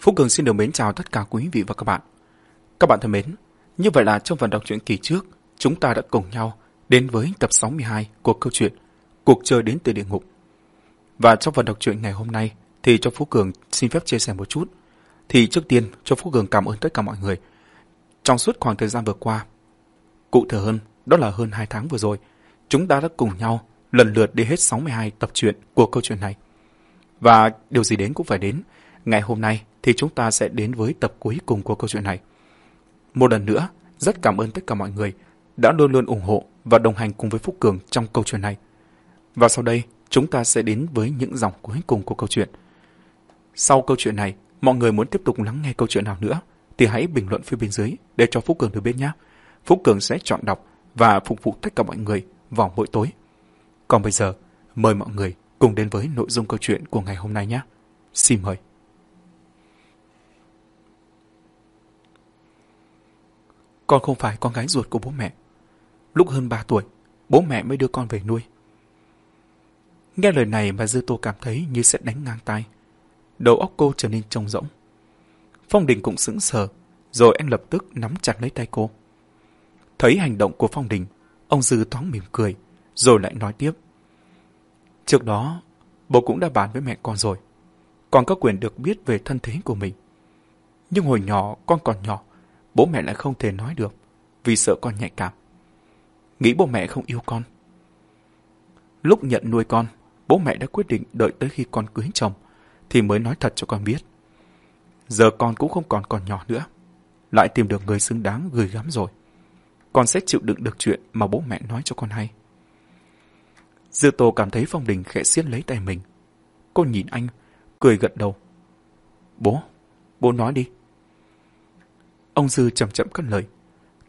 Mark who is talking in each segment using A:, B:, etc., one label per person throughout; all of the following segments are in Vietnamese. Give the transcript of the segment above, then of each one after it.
A: Phúc Cường xin được mến chào tất cả quý vị và các bạn. Các bạn thân mến, như vậy là trong phần đọc truyện kỳ trước, chúng ta đã cùng nhau đến với tập 62 của câu chuyện Cuộc chơi đến từ địa ngục. Và trong phần đọc truyện ngày hôm nay thì cho Phú Cường xin phép chia sẻ một chút. Thì trước tiên cho Phú Cường cảm ơn tất cả mọi người. Trong suốt khoảng thời gian vừa qua, cụ thể hơn, đó là hơn 2 tháng vừa rồi, chúng ta đã cùng nhau lần lượt đi hết 62 tập truyện của câu chuyện này. Và điều gì đến cũng phải đến, ngày hôm nay thì chúng ta sẽ đến với tập cuối cùng của câu chuyện này. Một lần nữa, rất cảm ơn tất cả mọi người đã luôn luôn ủng hộ và đồng hành cùng với Phúc Cường trong câu chuyện này. Và sau đây, chúng ta sẽ đến với những dòng cuối cùng của câu chuyện. Sau câu chuyện này, mọi người muốn tiếp tục lắng nghe câu chuyện nào nữa thì hãy bình luận phía bên dưới để cho Phúc Cường được biết nhé. Phúc Cường sẽ chọn đọc và phục vụ tất cả mọi người vào mỗi tối. Còn bây giờ, mời mọi người cùng đến với nội dung câu chuyện của ngày hôm nay nhé. Xin mời. Con không phải con gái ruột của bố mẹ. Lúc hơn 3 tuổi, bố mẹ mới đưa con về nuôi. Nghe lời này mà Dư Tô cảm thấy như sẽ đánh ngang tay. Đầu óc cô trở nên trông rỗng. Phong Đình cũng sững sờ, rồi anh lập tức nắm chặt lấy tay cô. Thấy hành động của Phong Đình, ông Dư thoáng mỉm cười, rồi lại nói tiếp. Trước đó, bố cũng đã bàn với mẹ con rồi. Con có quyền được biết về thân thế của mình. Nhưng hồi nhỏ, con còn nhỏ, bố mẹ lại không thể nói được, vì sợ con nhạy cảm. Nghĩ bố mẹ không yêu con. Lúc nhận nuôi con, bố mẹ đã quyết định đợi tới khi con cưới chồng, thì mới nói thật cho con biết. Giờ con cũng không còn còn nhỏ nữa, lại tìm được người xứng đáng gửi gắm rồi. Con sẽ chịu đựng được chuyện mà bố mẹ nói cho con hay. Dư Tô cảm thấy Phong Đình khẽ xiết lấy tay mình. Cô nhìn anh, cười gật đầu. Bố, bố nói đi. Ông Dư chậm chậm cất lời,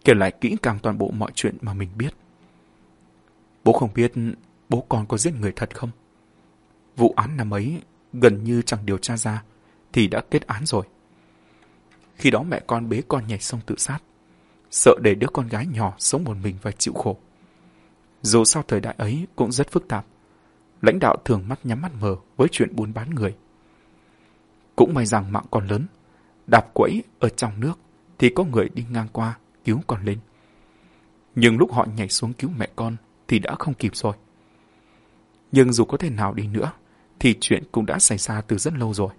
A: kể lại kỹ càng toàn bộ mọi chuyện mà mình biết. Bố không biết bố con có giết người thật không? Vụ án năm ấy gần như chẳng điều tra ra thì đã kết án rồi. Khi đó mẹ con bế con nhảy sông tự sát, sợ để đứa con gái nhỏ sống một mình và chịu khổ. Dù sao thời đại ấy cũng rất phức tạp, lãnh đạo thường mắt nhắm mắt mờ với chuyện buôn bán người. Cũng may rằng mạng còn lớn, đạp quẫy ở trong nước thì có người đi ngang qua cứu con lên. Nhưng lúc họ nhảy xuống cứu mẹ con thì đã không kịp rồi. Nhưng dù có thể nào đi nữa, thì chuyện cũng đã xảy ra từ rất lâu rồi.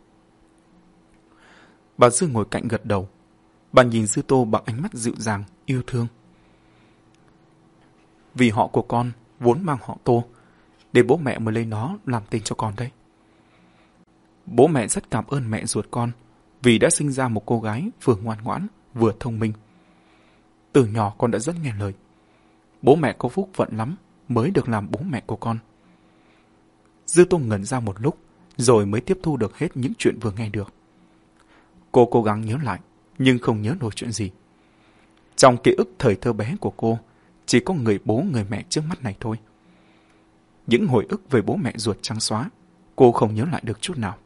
A: Bà Dư ngồi cạnh gật đầu. Bà nhìn Dư Tô bằng ánh mắt dịu dàng, yêu thương. Vì họ của con vốn mang họ Tô, để bố mẹ mới lấy nó làm tên cho con đấy. Bố mẹ rất cảm ơn mẹ ruột con vì đã sinh ra một cô gái vừa ngoan ngoãn, vừa thông minh. Từ nhỏ con đã rất nghe lời. Bố mẹ có phúc vận lắm mới được làm bố mẹ của con. Dư Tô ngẩn ra một lúc, rồi mới tiếp thu được hết những chuyện vừa nghe được. Cô cố gắng nhớ lại, nhưng không nhớ nổi chuyện gì. Trong ký ức thời thơ bé của cô, chỉ có người bố người mẹ trước mắt này thôi. Những hồi ức về bố mẹ ruột trắng xóa, cô không nhớ lại được chút nào.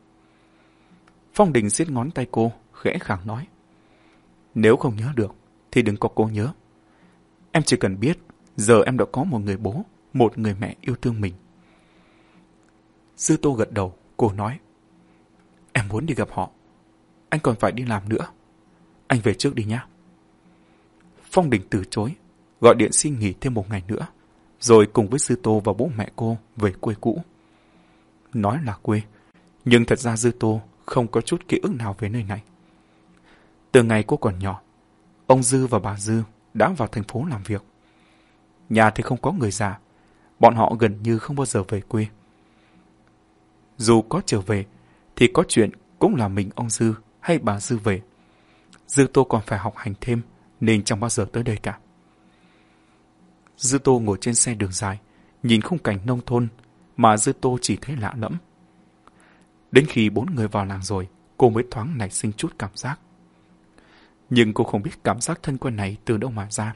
A: Phong Đình siết ngón tay cô, khẽ khàng nói. Nếu không nhớ được, thì đừng có cố nhớ. Em chỉ cần biết, giờ em đã có một người bố, một người mẹ yêu thương mình. Dư Tô gật đầu, cô nói. Em muốn đi gặp họ. Anh còn phải đi làm nữa. Anh về trước đi nhé. Phong Đình từ chối, gọi điện xin nghỉ thêm một ngày nữa, rồi cùng với Dư Tô và bố mẹ cô về quê cũ. Nói là quê, nhưng thật ra Dư Tô không có chút ký ức nào về nơi này. Từ ngày cô còn nhỏ, ông Dư và bà Dư đã vào thành phố làm việc. Nhà thì không có người già, bọn họ gần như không bao giờ về quê. Dù có trở về, thì có chuyện cũng là mình ông Dư hay bà Dư về. Dư Tô còn phải học hành thêm, nên chẳng bao giờ tới đây cả. Dư Tô ngồi trên xe đường dài, nhìn khung cảnh nông thôn mà Dư Tô chỉ thấy lạ lẫm. Đến khi bốn người vào làng rồi, cô mới thoáng nảy sinh chút cảm giác. Nhưng cô không biết cảm giác thân quen này từ đâu mà ra.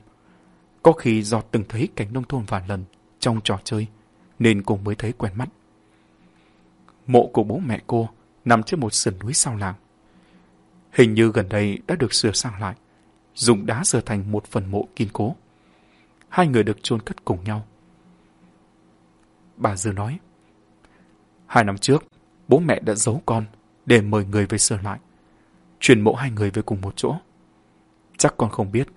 A: Có khi do từng thấy cảnh nông thôn vài lần trong trò chơi, nên cô mới thấy quen mắt. Mộ của bố mẹ cô nằm trên một sườn núi sau làng. Hình như gần đây đã được sửa sang lại, dùng đá sửa thành một phần mộ kiên cố. Hai người được chôn cất cùng nhau. Bà Dư nói, Hai năm trước, bố mẹ đã giấu con để mời người về sửa lại. chuyển mộ hai người về cùng một chỗ. Chắc con không biết,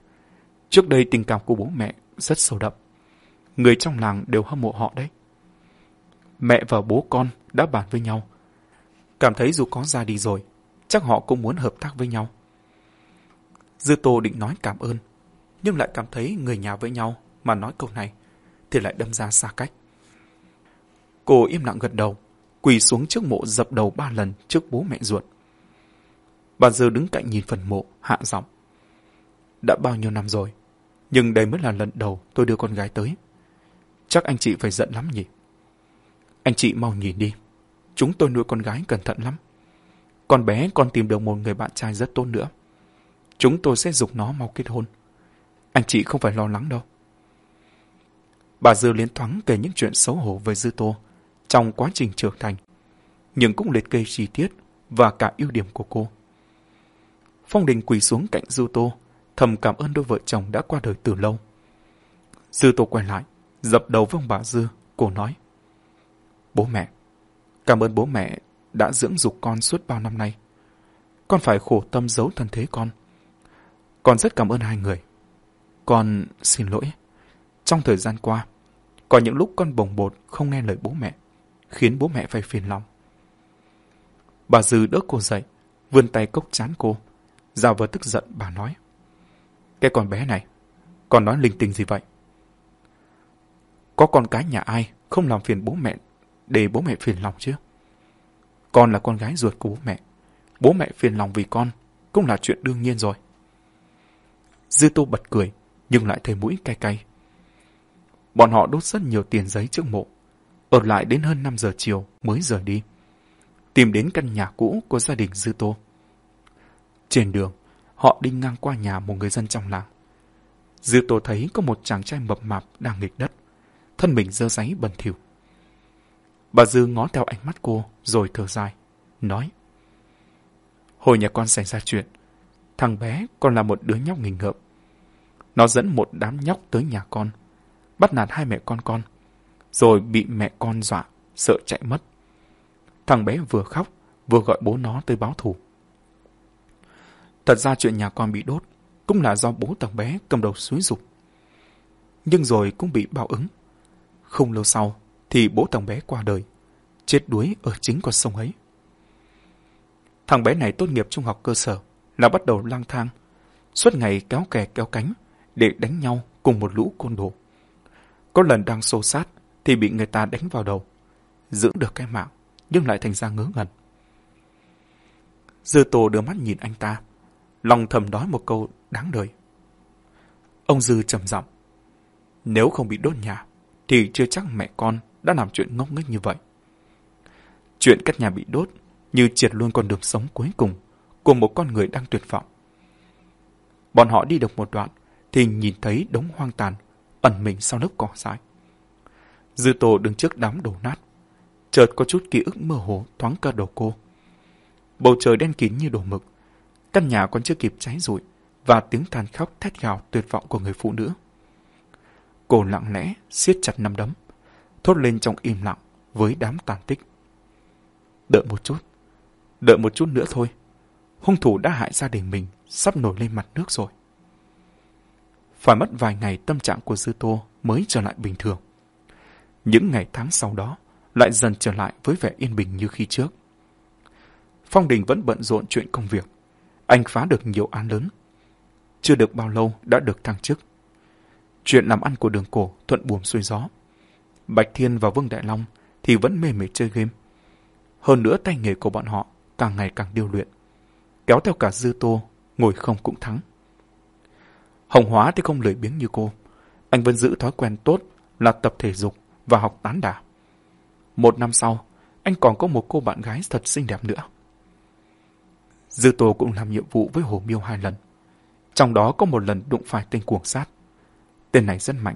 A: trước đây tình cảm của bố mẹ rất sâu đậm. Người trong làng đều hâm mộ họ đấy. Mẹ và bố con đã bàn với nhau. Cảm thấy dù có ra đi rồi, chắc họ cũng muốn hợp tác với nhau. Dư Tô định nói cảm ơn, nhưng lại cảm thấy người nhà với nhau mà nói câu này thì lại đâm ra xa cách. Cô im lặng gật đầu, quỳ xuống trước mộ dập đầu ba lần trước bố mẹ ruột. Bà Dư đứng cạnh nhìn phần mộ, hạ giọng. Đã bao nhiêu năm rồi, nhưng đây mới là lần đầu tôi đưa con gái tới. Chắc anh chị phải giận lắm nhỉ? Anh chị mau nhìn đi. Chúng tôi nuôi con gái cẩn thận lắm. Con bé còn tìm được một người bạn trai rất tốt nữa. Chúng tôi sẽ dục nó mau kết hôn. Anh chị không phải lo lắng đâu. Bà Dư liên thoáng kể những chuyện xấu hổ với Dư Tô trong quá trình trưởng thành, nhưng cũng liệt kê chi tiết và cả ưu điểm của cô. Phong Đình quỳ xuống cạnh Dư Tô, thầm cảm ơn đôi vợ chồng đã qua đời từ lâu. Dư Tô quay lại, dập đầu với ông bà Dư, cô nói. Bố mẹ, cảm ơn bố mẹ đã dưỡng dục con suốt bao năm nay. Con phải khổ tâm giấu thân thế con. Con rất cảm ơn hai người. Con xin lỗi. Trong thời gian qua, có những lúc con bồng bột không nghe lời bố mẹ, khiến bố mẹ phải phiền lòng. Bà Dư đỡ cô dậy, vươn tay cốc chán cô. Giả vờ tức giận bà nói. Cái con bé này, con nói linh tinh gì vậy? Có con cái nhà ai không làm phiền bố mẹ để bố mẹ phiền lòng chứ? Con là con gái ruột của bố mẹ. Bố mẹ phiền lòng vì con cũng là chuyện đương nhiên rồi. Dư Tô bật cười, nhưng lại thấy mũi cay cay. Bọn họ đốt rất nhiều tiền giấy trước mộ, ở lại đến hơn 5 giờ chiều mới rời đi. Tìm đến căn nhà cũ của gia đình Dư Tô. Trên đường, họ đi ngang qua nhà một người dân trong làng. Dư Tô thấy có một chàng trai mập mạp đang nghịch đất, thân mình dơ giấy bẩn thỉu. Bà Dư ngó theo ánh mắt cô rồi thở dài, nói Hồi nhà con xảy ra chuyện, thằng bé còn là một đứa nhóc nghịch ngợm. Nó dẫn một đám nhóc tới nhà con, bắt nạt hai mẹ con con, rồi bị mẹ con dọa, sợ chạy mất. Thằng bé vừa khóc, vừa gọi bố nó tới báo thù. Thật ra chuyện nhà con bị đốt cũng là do bố thằng bé cầm đầu xúi dục. Nhưng rồi cũng bị báo ứng. Không lâu sau thì bố thằng bé qua đời, chết đuối ở chính con sông ấy. Thằng bé này tốt nghiệp trung học cơ sở là bắt đầu lang thang, suốt ngày kéo kè kéo cánh để đánh nhau cùng một lũ côn đồ. Có lần đang xô sát thì bị người ta đánh vào đầu, giữ được cái mạng nhưng lại thành ra ngớ ngẩn. Dư Tô đưa mắt nhìn anh ta, lòng thầm nói một câu đáng đời. Ông Dư trầm giọng, nếu không bị đốt nhà, thì chưa chắc mẹ con đã làm chuyện ngốc nghếch như vậy. Chuyện cắt nhà bị đốt như triệt luôn con đường sống cuối cùng của một con người đang tuyệt vọng. Bọn họ đi được một đoạn thì nhìn thấy đống hoang tàn ẩn mình sau lớp cỏ dại. Dư Tô đứng trước đám đổ nát, chợt có chút ký ức mơ hồ thoáng qua đầu cô. Bầu trời đen kín như đổ mực, căn nhà còn chưa kịp cháy rụi và tiếng than khóc thét gào tuyệt vọng của người phụ nữ. Cô lặng lẽ siết chặt nắm đấm, thốt lên trong im lặng với đám tàn tích. Đợi một chút, đợi một chút nữa thôi. Hung thủ đã hại gia đình mình sắp nổi lên mặt nước rồi. Phải mất vài ngày tâm trạng của Dư Tô mới trở lại bình thường. Những ngày tháng sau đó lại dần trở lại với vẻ yên bình như khi trước. Phong Đình vẫn bận rộn chuyện công việc. Anh phá được nhiều án lớn. Chưa được bao lâu đã được thăng chức. Chuyện làm ăn của đường cổ thuận buồm xuôi gió. Bạch Thiên và Vương Đại Long thì vẫn mê mệt chơi game. Hơn nữa tay nghề của bọn họ càng ngày càng điêu luyện. Kéo theo cả dư tô, ngồi không cũng thắng. Hồng Hóa thì không lười biếng như cô. Anh vẫn giữ thói quen tốt là tập thể dục và học tán đả. Một năm sau, anh còn có một cô bạn gái thật xinh đẹp nữa. Dư Tô cũng làm nhiệm vụ với Hồ Miêu hai lần. Trong đó có một lần đụng phải tên cuồng sát. Tên này rất mạnh.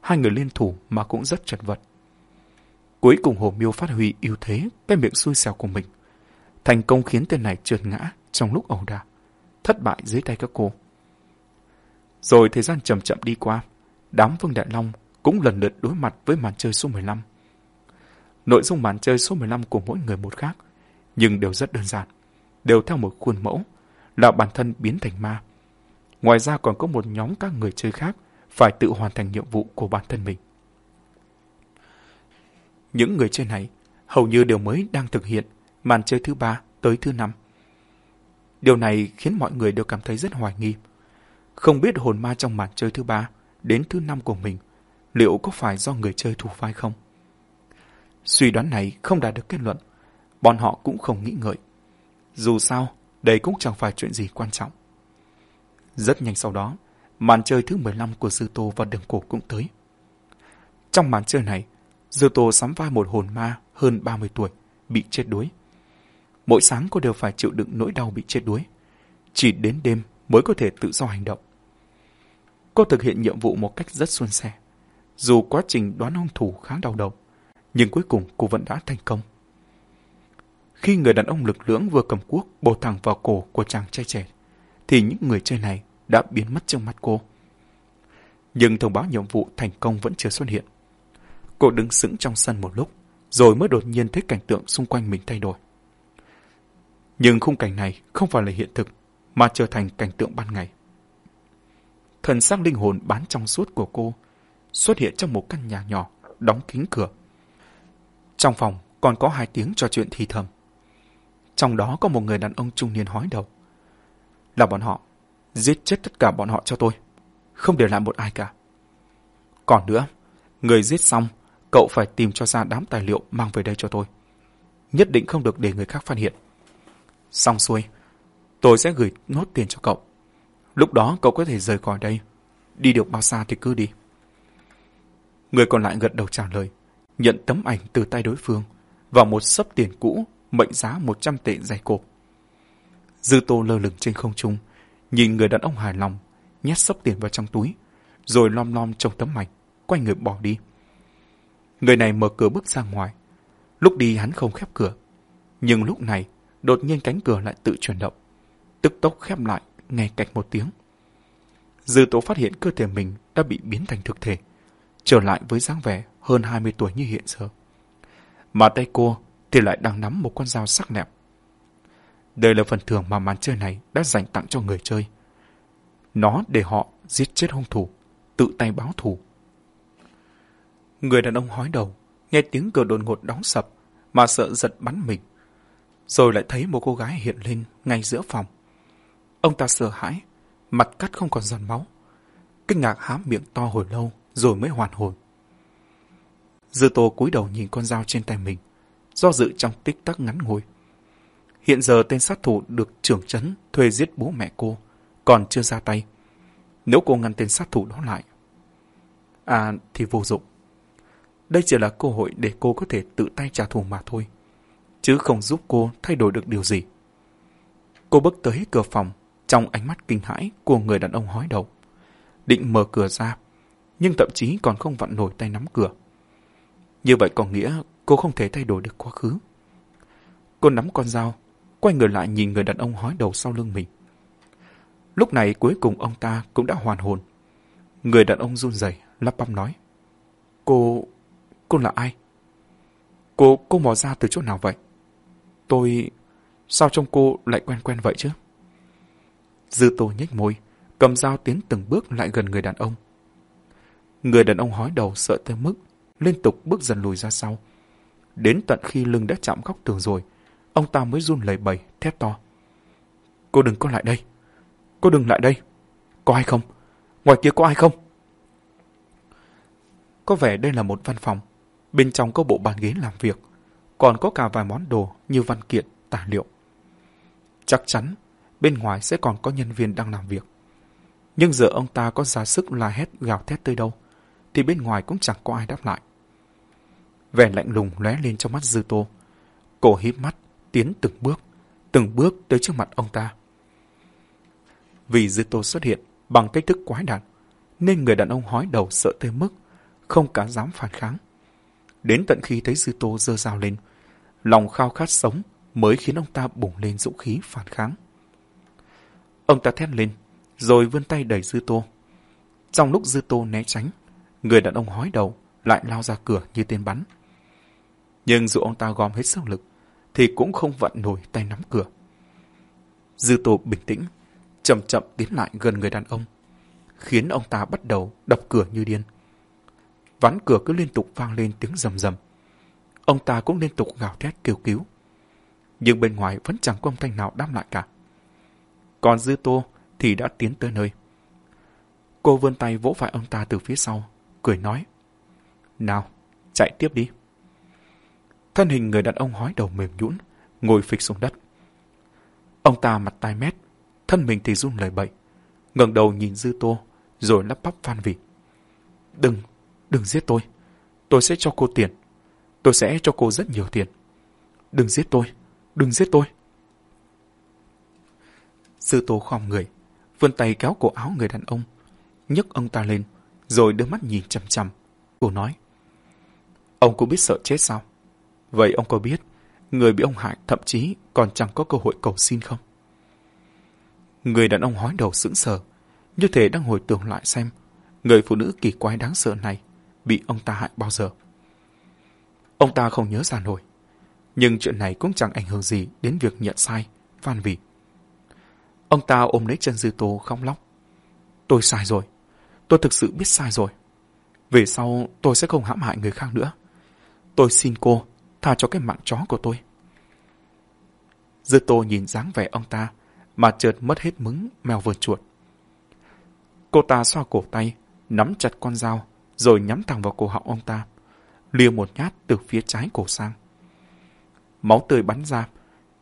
A: Hai người liên thủ mà cũng rất chật vật. Cuối cùng Hồ Miêu phát huy ưu thế cái miệng xui xẻo của mình. Thành công khiến tên này trượt ngã trong lúc ẩu đả. Thất bại dưới tay các cô. Rồi thời gian chậm chậm đi qua. Đám Vương Đại Long cũng lần lượt đối mặt với màn chơi số 15. Nội dung màn chơi số 15 của mỗi người một khác, nhưng đều rất đơn giản, đều theo một khuôn mẫu, là bản thân biến thành ma. Ngoài ra còn có một nhóm các người chơi khác phải tự hoàn thành nhiệm vụ của bản thân mình. Những người chơi này hầu như đều mới đang thực hiện màn chơi thứ ba tới thứ năm. Điều này khiến mọi người đều cảm thấy rất hoài nghi. Không biết hồn ma trong màn chơi thứ ba đến thứ năm của mình liệu có phải do người chơi thủ vai không? Suy đoán này không đạt được kết luận, bọn họ cũng không nghĩ ngợi. Dù sao, đây cũng chẳng phải chuyện gì quan trọng. Rất nhanh sau đó, màn chơi thứ 15 của Dư Tô và Đường Cổ cũng tới. Trong màn chơi này, Dư Tô sắm vai một hồn ma hơn 30 tuổi, bị chết đuối. Mỗi sáng cô đều phải chịu đựng nỗi đau bị chết đuối. Chỉ đến đêm mới có thể tự do hành động. Cô thực hiện nhiệm vụ một cách rất suôn sẻ. Dù quá trình đoán hung thủ khá đau đầu, nhưng cuối cùng cô vẫn đã thành công. Khi người đàn ông lực lưỡng vừa cầm cuốc bổ thẳng vào cổ của chàng trai trẻ, thì những người chơi này đã biến mất trong mắt cô. Nhưng thông báo nhiệm vụ thành công vẫn chưa xuất hiện. Cô đứng sững trong sân một lúc, rồi mới đột nhiên thấy cảnh tượng xung quanh mình thay đổi. Nhưng khung cảnh này không phải là hiện thực, mà trở thành cảnh tượng ban ngày. Thần sắc linh hồn bán trong suốt của cô xuất hiện trong một căn nhà nhỏ, đóng kín cửa. Trong phòng còn có hai tiếng trò chuyện thì thầm. Trong đó có một người đàn ông trung niên hói đầu. Là bọn họ, giết chết tất cả bọn họ cho tôi, không để lại một ai cả. Còn nữa, người giết xong, cậu phải tìm cho ra đám tài liệu mang về đây cho tôi. Nhất định không được để người khác phát hiện. Xong xuôi, tôi sẽ gửi nốt tiền cho cậu. Lúc đó cậu có thể rời khỏi đây. Đi được bao xa thì cứ đi. Người còn lại gật đầu trả lời, nhận tấm ảnh từ tay đối phương và một sấp tiền cũ mệnh giá 100 tệ dày cộp. Dư tô lơ lửng trên không trung, nhìn người đàn ông hài lòng, nhét sốc tiền vào trong túi, rồi lom lom trong tấm mạch, quay người bỏ đi. Người này mở cửa bước ra ngoài. Lúc đi hắn không khép cửa. Nhưng lúc này, đột nhiên cánh cửa lại tự chuyển động. Tức tốc khép lại, nghe cạch một tiếng. Dư tố phát hiện cơ thể mình đã bị biến thành thực thể, trở lại với dáng vẻ hơn 20 tuổi như hiện giờ. Mà tay cô thì lại đang nắm một con dao sắc nẹp. Đây là phần thưởng mà màn chơi này đã dành tặng cho người chơi. Nó để họ giết chết hung thủ, tự tay báo thù. Người đàn ông hói đầu, nghe tiếng cửa đột ngột đóng sập, mà sợ giật bắn mình. Rồi lại thấy một cô gái hiện lên ngay giữa phòng. Ông ta sợ hãi, mặt cắt không còn giòn máu. Kinh ngạc há miệng to hồi lâu, rồi mới hoàn hồn. Dư tô cúi đầu nhìn con dao trên tay mình, do dự trong tích tắc ngắn ngủi. Hiện giờ tên sát thủ được trưởng trấn thuê giết bố mẹ cô, còn chưa ra tay. Nếu cô ngăn tên sát thủ đó lại, à thì vô dụng. Đây chỉ là cơ hội để cô có thể tự tay trả thù mà thôi, chứ không giúp cô thay đổi được điều gì. Cô bước tới cửa phòng, trong ánh mắt kinh hãi của người đàn ông hói đầu. Định mở cửa ra, nhưng thậm chí còn không vặn nổi tay nắm cửa. Như vậy có nghĩa cô không thể thay đổi được quá khứ. Cô nắm con dao, quay người lại nhìn người đàn ông hói đầu sau lưng mình. Lúc này cuối cùng ông ta cũng đã hoàn hồn. Người đàn ông run rẩy lắp bắp nói. Cô... cô là ai? Cô... cô mò ra từ chỗ nào vậy? Tôi... sao trông cô lại quen quen vậy chứ? Dư tô nhếch môi, cầm dao tiến từng bước lại gần người đàn ông. Người đàn ông hói đầu sợ tới mức liên tục bước dần lùi ra sau. Đến tận khi lưng đã chạm góc tường rồi, ông ta mới run lẩy bẩy, thét to. Cô đừng có lại đây. Cô đừng lại đây. Có ai không? Ngoài kia có ai không? Có vẻ đây là một văn phòng. Bên trong có bộ bàn ghế làm việc. Còn có cả vài món đồ như văn kiện, tài liệu. Chắc chắn, bên ngoài sẽ còn có nhân viên đang làm việc. Nhưng giờ ông ta có ra sức la hét gào thét tới đâu, thì bên ngoài cũng chẳng có ai đáp lại. Vẻ lạnh lùng lóe lên trong mắt Dư Tô. cô híp mắt, tiến từng bước, từng bước tới trước mặt ông ta. Vì Dư Tô xuất hiện bằng cách thức quái đản, nên người đàn ông hói đầu sợ tới mức không cả dám phản kháng. Đến tận khi thấy Dư Tô dơ dao lên, lòng khao khát sống mới khiến ông ta bùng lên dũng khí phản kháng. Ông ta thét lên, rồi vươn tay đẩy Dư Tô. Trong lúc Dư Tô né tránh, người đàn ông hói đầu lại lao ra cửa như tên bắn. Nhưng dù ông ta gom hết sức lực, thì cũng không vận nổi tay nắm cửa. Dư Tô bình tĩnh, chậm chậm tiến lại gần người đàn ông, khiến ông ta bắt đầu đập cửa như điên. Ván cửa cứ liên tục vang lên tiếng rầm rầm. Ông ta cũng liên tục gào thét kêu cứu. Nhưng bên ngoài vẫn chẳng có âm thanh nào đáp lại cả. Còn Dư Tô thì đã tiến tới nơi. Cô vươn tay vỗ vai ông ta từ phía sau, cười nói. Nào, chạy tiếp đi. Thân hình người đàn ông hói đầu mềm nhũn, ngồi phịch xuống đất. Ông ta mặt tai mét, thân mình thì run lời bậy, ngẩng đầu nhìn Dư Tô, rồi lắp bắp phan vỉ. Đừng, đừng giết tôi. Tôi sẽ cho cô tiền. Tôi sẽ cho cô rất nhiều tiền. Đừng giết tôi, đừng giết tôi. Dư Tô khom người, vươn tay kéo cổ áo người đàn ông, nhấc ông ta lên, rồi đưa mắt nhìn chăm chăm, Cô nói, ông cũng biết sợ chết sao? Vậy ông có biết, người bị ông hại thậm chí còn chẳng có cơ hội cầu xin không? Người đàn ông hói đầu sững sờ, như thể đang hồi tưởng lại xem người phụ nữ kỳ quái đáng sợ này bị ông ta hại bao giờ. Ông ta không nhớ ra nổi, nhưng chuyện này cũng chẳng ảnh hưởng gì đến việc nhận sai, van vì. Ông ta ôm lấy chân Dư Tô khóc lóc. Tôi sai rồi, tôi thực sự biết sai rồi. Về sau tôi sẽ không hãm hại người khác nữa. Tôi xin cô, tha cho cái mạng chó của tôi. Dư Tô nhìn dáng vẻ ông ta, mà chợt mất hết mứng mèo vườn chuột. Cô ta xoa cổ tay, nắm chặt con dao, rồi nhắm thẳng vào cổ họng ông ta, lia một nhát từ phía trái cổ sang. Máu tươi bắn ra,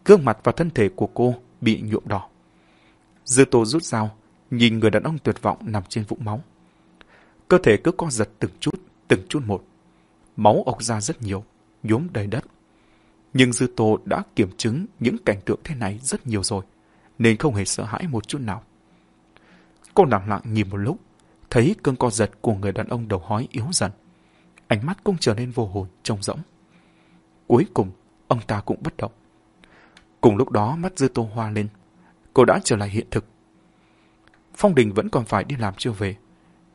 A: gương mặt và thân thể của cô bị nhuộm đỏ. Dư tô rút dao, nhìn người đàn ông tuyệt vọng nằm trên vũng máu. Cơ thể cứ co giật từng chút, từng chút một. Máu ọc ra rất nhiều, nhuốm đầy đất. Nhưng Dư Tô đã kiểm chứng những cảnh tượng thế này rất nhiều rồi, nên không hề sợ hãi một chút nào. Cô lặng lặng nhìn một lúc, thấy cơn co giật của người đàn ông đầu hói yếu dần. Ánh mắt cũng trở nên vô hồn, trông rỗng. Cuối cùng, ông ta cũng bất động. Cùng lúc đó mắt Dư Tô hoa lên, cô đã trở lại hiện thực. Phong Đình vẫn còn phải đi làm chưa về.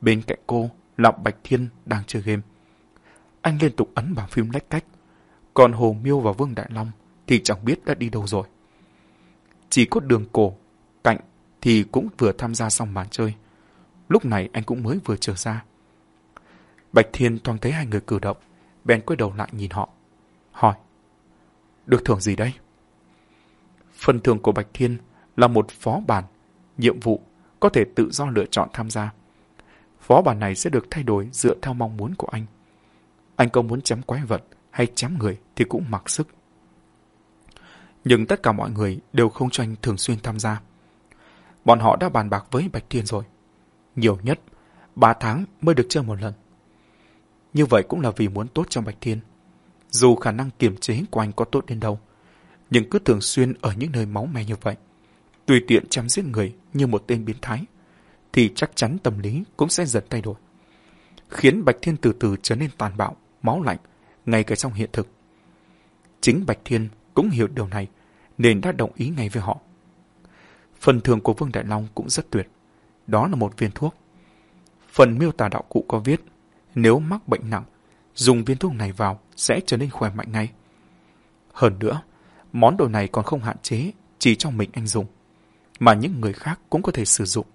A: Bên cạnh cô là Bạch Thiên đang chơi game. Anh liên tục ấn vào phim lách cách. Còn Hồ Miêu và Vương Đại Long thì chẳng biết đã đi đâu rồi. Chỉ có đường cổ, cạnh thì cũng vừa tham gia xong màn chơi. Lúc này anh cũng mới vừa trở ra. Bạch Thiên thoáng thấy hai người cử động, bèn quay đầu lại nhìn họ. Hỏi, được thưởng gì đây? Phần thưởng của Bạch Thiên là một phó bản, nhiệm vụ có thể tự do lựa chọn tham gia. Phó bản này sẽ được thay đổi dựa theo mong muốn của anh. Anh có muốn chém quái vật hay chém người thì cũng mặc sức. Nhưng tất cả mọi người đều không cho anh thường xuyên tham gia. Bọn họ đã bàn bạc với Bạch Thiên rồi. Nhiều nhất, 3 tháng mới được chơi một lần. Như vậy cũng là vì muốn tốt cho Bạch Thiên. Dù khả năng kiềm chế của anh có tốt đến đâu, nhưng cứ thường xuyên ở những nơi máu me như vậy, tùy tiện chém giết người như một tên biến thái, thì chắc chắn tâm lý cũng sẽ dần thay đổi. Khiến Bạch Thiên từ từ trở nên tàn bạo, máu lạnh, ngay cả trong hiện thực. Chính Bạch Thiên cũng hiểu điều này, nên đã đồng ý ngay với họ. Phần thường của Vương Đại Long cũng rất tuyệt. Đó là một viên thuốc. Phần miêu tả đạo cụ có viết, nếu mắc bệnh nặng, dùng viên thuốc này vào sẽ trở nên khỏe mạnh ngay. Hơn nữa, món đồ này còn không hạn chế chỉ cho mình anh dùng, mà những người khác cũng có thể sử dụng.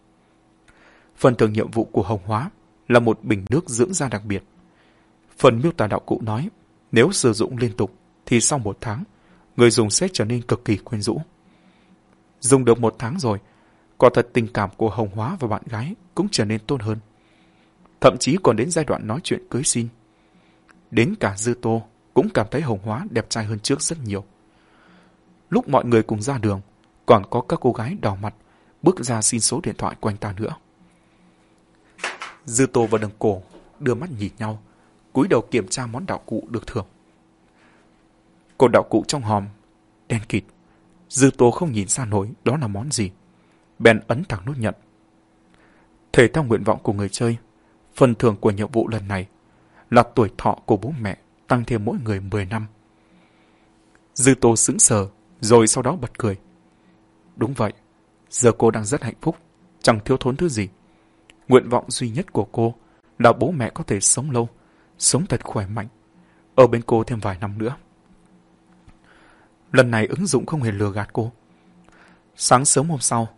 A: Phần thường nhiệm vụ của Hồng Hóa là một bình nước dưỡng da đặc biệt. Phần miêu tả đạo cụ nói, nếu sử dụng liên tục thì sau một tháng, người dùng sẽ trở nên cực kỳ quyến rũ. Dùng được một tháng rồi, quả thật tình cảm của Hồng Hóa và bạn gái cũng trở nên tốt hơn. Thậm chí còn đến giai đoạn nói chuyện cưới xin. Đến cả Dư Tô cũng cảm thấy Hồng Hóa đẹp trai hơn trước rất nhiều. Lúc mọi người cùng ra đường, còn có các cô gái đỏ mặt bước ra xin số điện thoại của anh ta nữa. Dư Tô và Đường Cổ đưa mắt nhìn nhau, cúi đầu kiểm tra món đạo cụ được thưởng. Cột đạo cụ trong hòm, đen kịt. Dư Tô không nhìn xa nổi đó là món gì. Bèn ấn thẳng nút nhận. Thể theo nguyện vọng của người chơi, phần thưởng của nhiệm vụ lần này là tuổi thọ của bố mẹ tăng thêm mỗi người 10 năm. Dư Tô sững sờ, rồi sau đó bật cười. Đúng vậy, giờ cô đang rất hạnh phúc, chẳng thiếu thốn thứ gì. Nguyện vọng duy nhất của cô là bố mẹ có thể sống lâu, sống thật khỏe mạnh, ở bên cô thêm vài năm nữa. Lần này ứng dụng không hề lừa gạt cô. Sáng sớm hôm sau,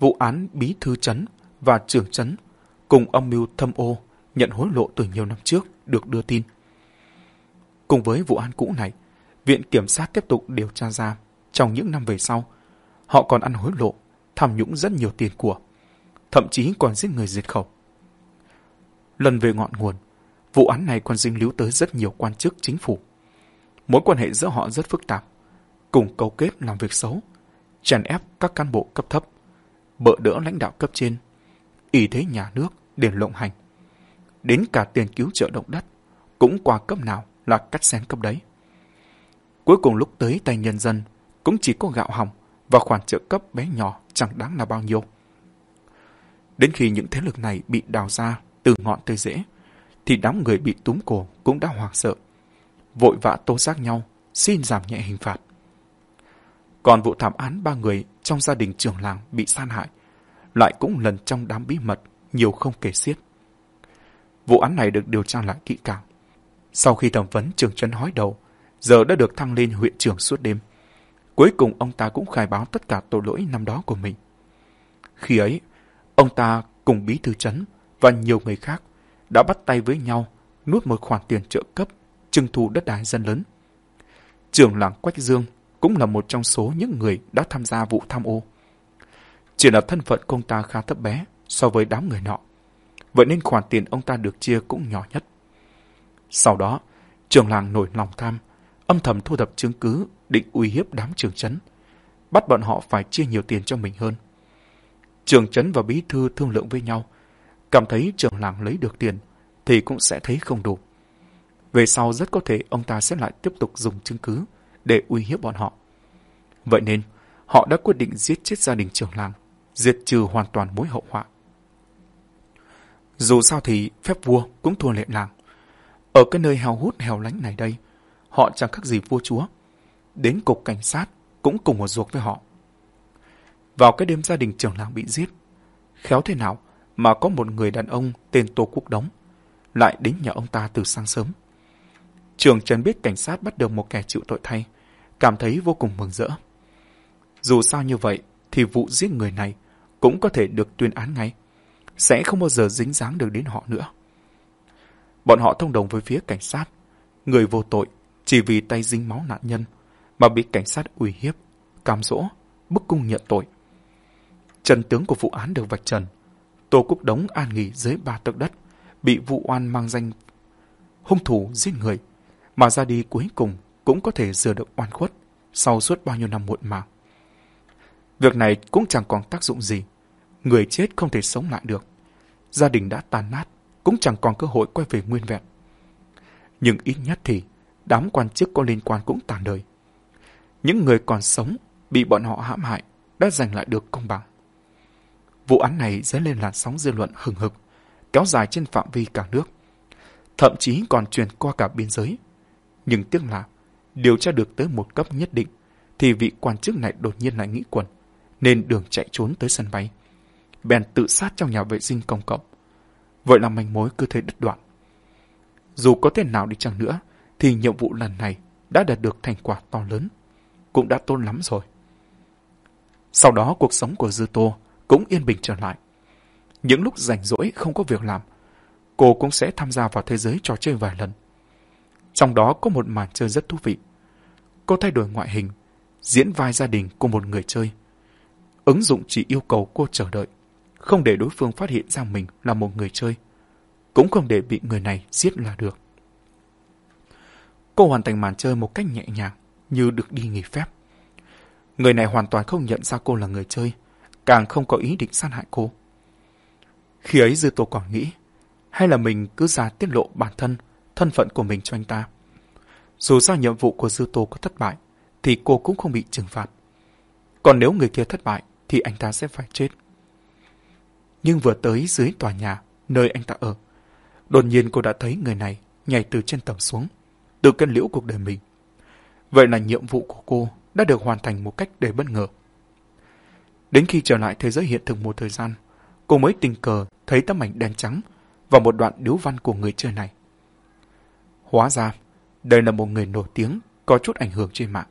A: vụ án bí thư chấn và trưởng chấn cùng âm mưu thâm ô nhận hối lộ từ nhiều năm trước được đưa tin. Cùng với vụ án cũ này, Viện Kiểm sát tiếp tục điều tra ra trong những năm về sau, họ còn ăn hối lộ, tham nhũng rất nhiều tiền của, thậm chí còn giết người diệt khẩu. Lần về ngọn nguồn, vụ án này còn dính líu tới rất nhiều quan chức chính phủ. Mối quan hệ giữa họ rất phức tạp, cùng cấu kết làm việc xấu, chèn ép các cán bộ cấp thấp, bợ đỡ lãnh đạo cấp trên, ý thế nhà nước để lộng hành. Đến cả tiền cứu trợ động đất, cũng qua cấp nào là cắt xén cấp đấy. Cuối cùng lúc tới tay nhân dân, cũng chỉ có gạo hỏng và khoản trợ cấp bé nhỏ chẳng đáng là bao nhiêu. Đến khi những thế lực này bị đào ra từ ngọn tới rễ, thì đám người bị túm cổ cũng đã hoảng sợ. Vội vã tố giác nhau, xin giảm nhẹ hình phạt. Còn vụ thảm án ba người trong gia đình trưởng làng bị san hại, lại cũng lần trong đám bí mật, nhiều không kể xiết. Vụ án này được điều tra lại kỹ càng. Sau khi thẩm vấn trường trấn hói đầu, giờ đã được thăng lên huyện trưởng suốt đêm. Cuối cùng ông ta cũng khai báo tất cả tội lỗi năm đó của mình. Khi ấy, ông ta cùng bí thư trấn và nhiều người khác đã bắt tay với nhau nuốt một khoản tiền trợ cấp trưng thu đất đai dân lớn. Trưởng làng Quách Dương cũng là một trong số những người đã tham gia vụ tham ô. Chỉ là thân phận ông ta khá thấp bé so với đám người nọ. Vậy nên khoản tiền ông ta được chia cũng nhỏ nhất. Sau đó, trưởng làng nổi lòng tham, âm thầm thu thập chứng cứ định uy hiếp đám trưởng trấn, bắt bọn họ phải chia nhiều tiền cho mình hơn. Trường trấn và bí thư thương lượng với nhau, cảm thấy trưởng làng lấy được tiền thì cũng sẽ thấy không đủ. Về sau rất có thể ông ta sẽ lại tiếp tục dùng chứng cứ để uy hiếp bọn họ. Vậy nên, họ đã quyết định giết chết gia đình trưởng làng, diệt trừ hoàn toàn mối hậu họa. Dù sao thì phép vua cũng thua lệ làng. Ở cái nơi heo hút heo lánh này đây, họ chẳng khác gì vua chúa. Đến cục cảnh sát cũng cùng một ruột với họ. Vào cái đêm gia đình trưởng làng bị giết, khéo thế nào mà có một người đàn ông tên Tô Quốc Đống lại đến nhà ông ta từ sáng sớm. Trường Trần biết cảnh sát bắt được một kẻ chịu tội thay, cảm thấy vô cùng mừng rỡ. Dù sao như vậy, thì vụ giết người này cũng có thể được tuyên án ngay, sẽ không bao giờ dính dáng được đến họ nữa. Bọn họ thông đồng với phía cảnh sát, người vô tội chỉ vì tay dính máu nạn nhân mà bị cảnh sát uy hiếp, cam dỗ, bức cung nhận tội. Trần tướng của vụ án được vạch trần, Tô Quốc Đống an nghỉ dưới ba tấc đất, bị vụ oan mang danh hung thủ giết người, mà ra đi cuối cùng cũng có thể rửa được oan khuất sau suốt bao nhiêu năm muộn màng. Việc này cũng chẳng còn tác dụng gì. Người chết không thể sống lại được. Gia đình đã tan nát, cũng chẳng còn cơ hội quay về nguyên vẹn. Nhưng ít nhất thì, đám quan chức có liên quan cũng tàn đời. Những người còn sống, bị bọn họ hãm hại, đã giành lại được công bằng. Vụ án này dấy lên làn sóng dư luận hừng hực, kéo dài trên phạm vi cả nước. Thậm chí còn truyền qua cả biên giới. Nhưng tiếc là, điều tra được tới một cấp nhất định, thì vị quan chức này đột nhiên lại nghĩ quẩn, nên đường chạy trốn tới sân bay. Bèn tự sát trong nhà vệ sinh công cộng. Vậy là manh mối cứ thế đứt đoạn. Dù có thể nào đi chăng nữa, thì nhiệm vụ lần này đã đạt được thành quả to lớn. Cũng đã tốt lắm rồi. Sau đó cuộc sống của Dư Tô cũng yên bình trở lại. Những lúc rảnh rỗi không có việc làm, cô cũng sẽ tham gia vào thế giới trò chơi vài lần. Trong đó có một màn chơi rất thú vị. Cô thay đổi ngoại hình, diễn vai gia đình của một người chơi. Ứng dụng chỉ yêu cầu cô chờ đợi, không để đối phương phát hiện ra mình là một người chơi, cũng không để bị người này giết là được. Cô hoàn thành màn chơi một cách nhẹ nhàng, như được đi nghỉ phép. Người này hoàn toàn không nhận ra cô là người chơi, càng không có ý định sát hại cô. Khi ấy Dư Tô còn nghĩ, hay là mình cứ ra tiết lộ bản thân, thân phận của mình cho anh ta. Dù sao nhiệm vụ của Dư Tô có thất bại, thì cô cũng không bị trừng phạt. Còn nếu người kia thất bại, thì anh ta sẽ phải chết. Nhưng vừa tới dưới tòa nhà, nơi anh ta ở, đột nhiên cô đã thấy người này nhảy từ trên tầng xuống, từ cân liễu cuộc đời mình. Vậy là nhiệm vụ của cô đã được hoàn thành một cách đầy bất ngờ. Đến khi trở lại thế giới hiện thực một thời gian, cô mới tình cờ thấy tấm ảnh đen trắng và một đoạn điếu văn của người chơi này. Hóa ra, đây là một người nổi tiếng có chút ảnh hưởng trên mạng.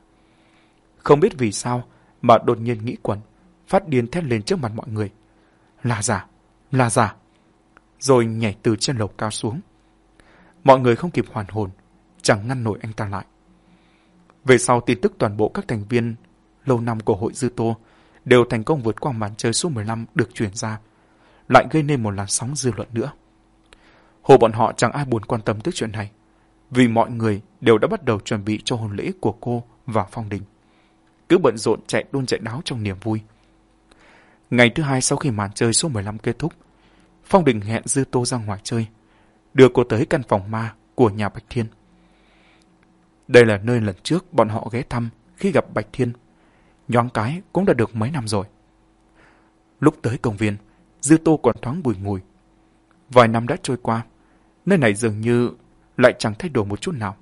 A: Không biết vì sao mà đột nhiên nghĩ quẩn, phát điên thét lên trước mặt mọi người. Là giả, là giả. Rồi nhảy từ trên lầu cao xuống. Mọi người không kịp hoàn hồn, chẳng ngăn nổi anh ta lại. Về sau tin tức toàn bộ các thành viên lâu năm của hội Dư Tô đều thành công vượt qua màn chơi số 15 được truyền ra, lại gây nên một làn sóng dư luận nữa. Hồ bọn họ chẳng ai buồn quan tâm tới chuyện này, vì mọi người đều đã bắt đầu chuẩn bị cho hôn lễ của cô và Phong Đình. Cứ bận rộn chạy đôn chạy đáo trong niềm vui. Ngày thứ hai sau khi màn chơi số 15 kết thúc, Phong Đình hẹn Dư Tô ra ngoài chơi, đưa cô tới căn phòng ma của nhà Bạch Thiên. Đây là nơi lần trước bọn họ ghé thăm khi gặp Bạch Thiên. Nhoáng cái cũng đã được mấy năm rồi. Lúc tới công viên, Dư Tô còn thoáng bùi ngùi. Vài năm đã trôi qua, nơi này dường như lại chẳng thay đổi một chút nào.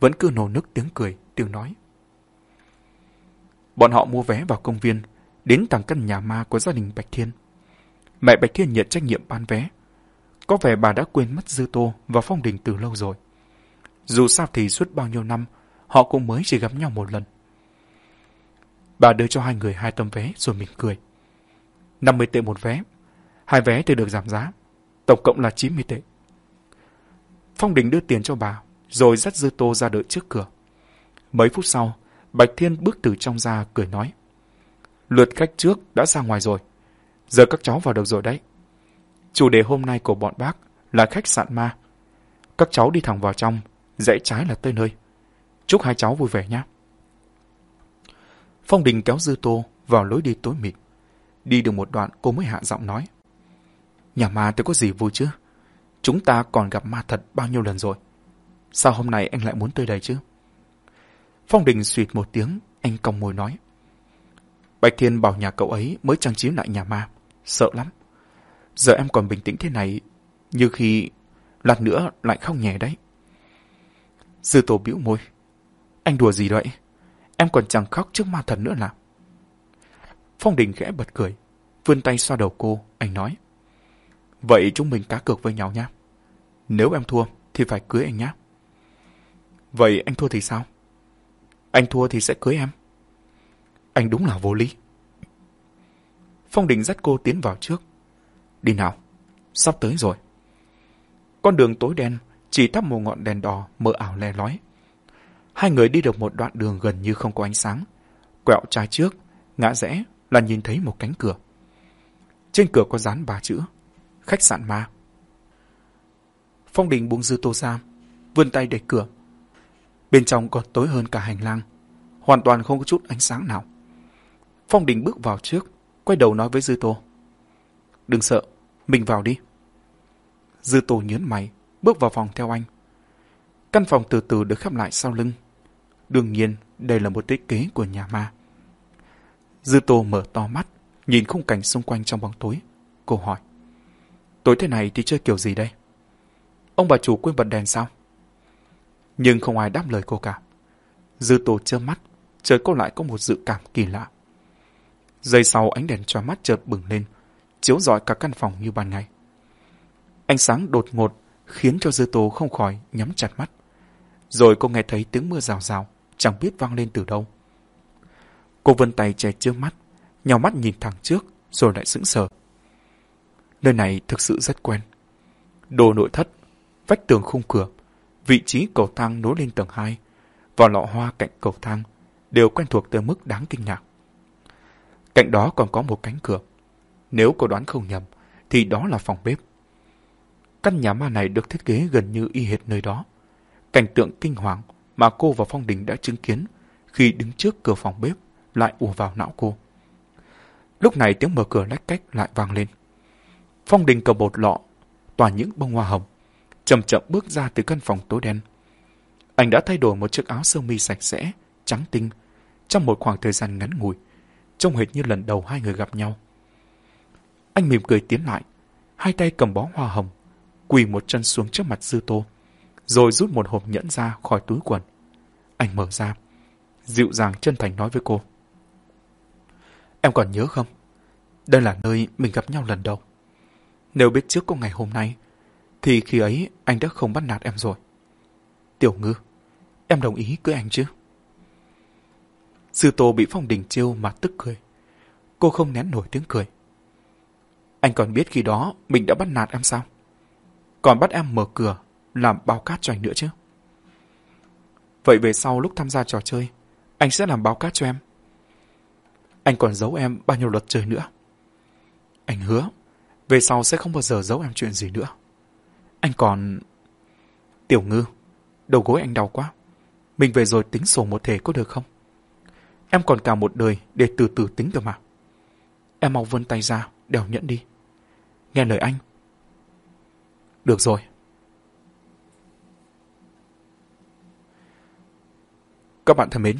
A: Vẫn cứ nổ nức tiếng cười, tiếng nói. Bọn họ mua vé vào công viên, đến thẳng căn nhà ma của gia đình Bạch Thiên. Mẹ Bạch Thiên nhận trách nhiệm bán vé. Có vẻ bà đã quên mất Dư Tô và Phong Đình từ lâu rồi. Dù sao thì suốt bao nhiêu năm, họ cũng mới chỉ gặp nhau một lần. Bà đưa cho hai người hai tấm vé rồi mỉm cười. 50 tệ một vé. Hai vé thì được giảm giá. Tổng cộng là 90 tệ. Phong Đình đưa tiền cho bà, rồi dắt Dư Tô ra đợi trước cửa. Mấy phút sau, Bạch Thiên bước từ trong ra cười nói. Lượt khách trước đã ra ngoài rồi. Giờ các cháu vào được rồi đấy. Chủ đề hôm nay của bọn bác là khách sạn ma. Các cháu đi thẳng vào trong, dãy trái là tới nơi. Chúc hai cháu vui vẻ nhé. Phong Đình kéo Dư Tô vào lối đi tối mịt. Đi được một đoạn cô mới hạ giọng nói. Nhà ma tôi có gì vui chứ? Chúng ta còn gặp ma thật bao nhiêu lần rồi. Sao hôm nay anh lại muốn tới đây chứ? Phong Đình suyệt một tiếng, anh cong môi nói. Bạch Thiên bảo nhà cậu ấy mới trang trí lại nhà ma. Sợ lắm. Giờ em còn bình tĩnh thế này, như khi lát nữa lại khóc nhẹ đấy. Dư tổ bĩu môi. Anh đùa gì vậy? Em còn chẳng khóc trước ma thần nữa là. Phong Đình khẽ bật cười, vươn tay xoa đầu cô, anh nói. Vậy chúng mình cá cược với nhau nhé. Nếu em thua thì phải cưới anh nhé. Vậy anh thua thì sao? Anh thua thì sẽ cưới em. Anh đúng là vô lý. Phong Đình dắt cô tiến vào trước. Đi nào, sắp tới rồi. Con đường tối đen, chỉ thắp một ngọn đèn đỏ mờ ảo le lói. Hai người đi được một đoạn đường gần như không có ánh sáng. Quẹo trái trước, ngã rẽ là nhìn thấy một cánh cửa. Trên cửa có dán ba chữ, khách sạn ma. Phong Đình buông dư tô ra, vươn tay đẩy cửa. Bên trong còn tối hơn cả hành lang, hoàn toàn không có chút ánh sáng nào. Phong Đình bước vào trước, quay đầu nói với Dư Tô. Đừng sợ, mình vào đi. Dư Tô nhớn mày, bước vào phòng theo anh. Căn phòng từ từ được khép lại sau lưng. Đương nhiên, đây là một thiết kế của nhà ma. Dư Tô mở to mắt, nhìn khung cảnh xung quanh trong bóng tối. Cô hỏi. Tối thế này thì chơi kiểu gì đây? Ông bà chủ quên bật đèn sao? Nhưng không ai đáp lời cô cả. Dư Tô chơ mắt, trời cô lại có một dự cảm kỳ lạ. Giây sau ánh đèn cho mắt chợt bừng lên, chiếu rọi cả căn phòng như ban ngày. Ánh sáng đột ngột khiến cho Dư Tô không khỏi nhắm chặt mắt. Rồi cô nghe thấy tiếng mưa rào rào, chẳng biết vang lên từ đâu. Cô vươn tay che trước mắt, nhau mắt nhìn thẳng trước, rồi lại sững sờ. Nơi này thực sự rất quen. Đồ nội thất, vách tường khung cửa, vị trí cầu thang nối lên tầng 2, và lọ hoa cạnh cầu thang đều quen thuộc tới mức đáng kinh ngạc. Cạnh đó còn có một cánh cửa. Nếu cô đoán không nhầm, thì đó là phòng bếp. Căn nhà ma này được thiết kế gần như y hệt nơi đó. Cảnh tượng kinh hoàng mà cô và Phong Đình đã chứng kiến khi đứng trước cửa phòng bếp lại ùa vào não cô. Lúc này tiếng mở cửa lách cách lại vang lên. Phong Đình cầm bột lọ, toàn những bông hoa hồng, chậm chậm bước ra từ căn phòng tối đen. Anh đã thay đổi một chiếc áo sơ mi sạch sẽ, trắng tinh, trong một khoảng thời gian ngắn ngủi, trông hệt như lần đầu hai người gặp nhau. Anh mỉm cười tiến lại, hai tay cầm bó hoa hồng, quỳ một chân xuống trước mặt Dư Tô, rồi rút một hộp nhẫn ra khỏi túi quần. Anh mở ra, dịu dàng chân thành nói với cô. Em còn nhớ không? Đây là nơi mình gặp nhau lần đầu. Nếu biết trước có ngày hôm nay, thì khi ấy anh đã không bắt nạt em rồi. Tiểu ngư, em đồng ý cưới anh chứ? Sư Tô bị Phong Đình chiêu mà tức cười. cô không nén nổi tiếng cười. Anh còn biết khi đó mình đã bắt nạt em sao? Còn bắt em mở cửa làm bao cát cho anh nữa chứ. Vậy về sau lúc tham gia trò chơi, anh sẽ làm báo cát cho em. Anh còn giấu em bao nhiêu luật chơi nữa. Anh hứa, về sau sẽ không bao giờ giấu em chuyện gì nữa. Anh còn... Tiểu ngư, đầu gối anh đau quá. Mình về rồi tính sổ một thể có được không? Em còn cả một đời để từ từ tính cơ mà. Em mau vươn tay ra, đèo nhẫn đi. Nghe lời anh. Được rồi. Các bạn thân mến,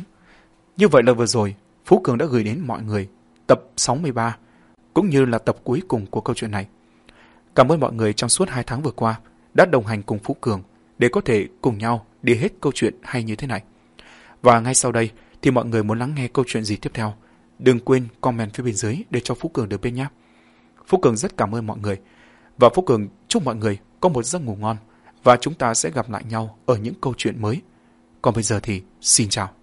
A: như vậy là vừa rồi, Phú Cường đã gửi đến mọi người tập 63, cũng như là tập cuối cùng của câu chuyện này. Cảm ơn mọi người trong suốt 2 tháng vừa qua đã đồng hành cùng Phú Cường để có thể cùng nhau đi hết câu chuyện hay như thế này. Và ngay sau đây thì mọi người muốn lắng nghe câu chuyện gì tiếp theo, đừng quên comment phía bên dưới để cho Phú Cường được biết nhé. Phú Cường rất cảm ơn mọi người. Và Phú Cường chúc mọi người có một giấc ngủ ngon và chúng ta sẽ gặp lại nhau ở những câu chuyện mới. Còn bây giờ thì xin chào.